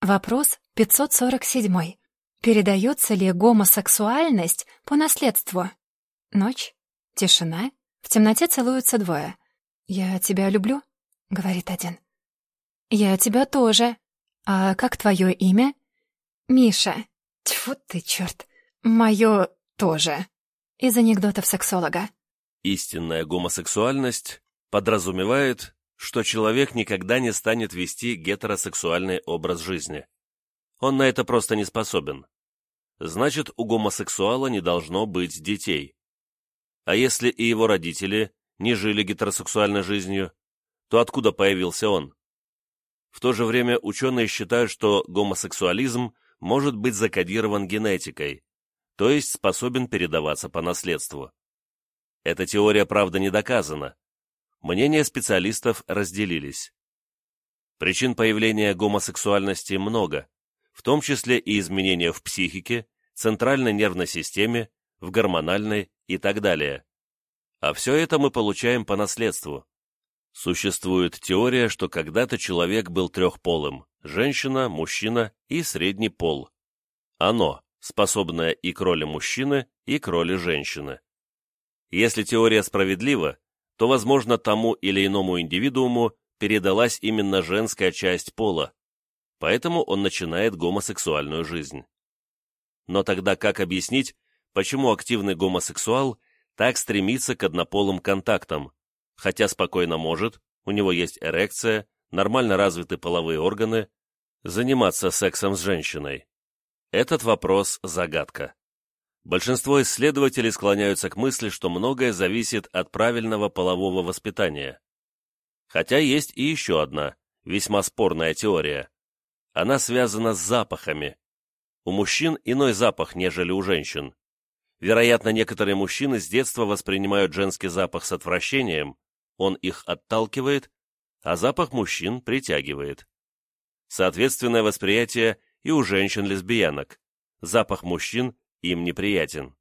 Вопрос 547. Передается ли гомосексуальность по наследству? Ночь. Тишина. В темноте целуются двое. «Я тебя люблю», — говорит один. «Я тебя тоже. А как твое имя?» «Миша». Тьфу ты, черт. Мое тоже. Из анекдотов сексолога. Истинная гомосексуальность подразумевает, что человек никогда не станет вести гетеросексуальный образ жизни. Он на это просто не способен. Значит, у гомосексуала не должно быть детей. А если и его родители не жили гетеросексуальной жизнью, то откуда появился он? В то же время ученые считают, что гомосексуализм может быть закодирован генетикой, то есть способен передаваться по наследству. Эта теория, правда, не доказана. Мнения специалистов разделились. Причин появления гомосексуальности много, в том числе и изменения в психике, центральной нервной системе, в гормональной и так далее. А все это мы получаем по наследству. Существует теория, что когда-то человек был трехполым – женщина, мужчина и средний пол. Оно, способное и к роли мужчины, и к роли женщины. Если теория справедлива, то, возможно, тому или иному индивидууму передалась именно женская часть пола, поэтому он начинает гомосексуальную жизнь. Но тогда как объяснить, почему активный гомосексуал так стремится к однополым контактам, хотя спокойно может, у него есть эрекция, нормально развиты половые органы, заниматься сексом с женщиной? Этот вопрос – загадка. Большинство исследователей склоняются к мысли, что многое зависит от правильного полового воспитания. Хотя есть и еще одна, весьма спорная теория. Она связана с запахами. У мужчин иной запах, нежели у женщин. Вероятно, некоторые мужчины с детства воспринимают женский запах с отвращением, он их отталкивает, а запах мужчин притягивает. Соответственное восприятие и у женщин-лесбиянок. Запах мужчин им неприятен.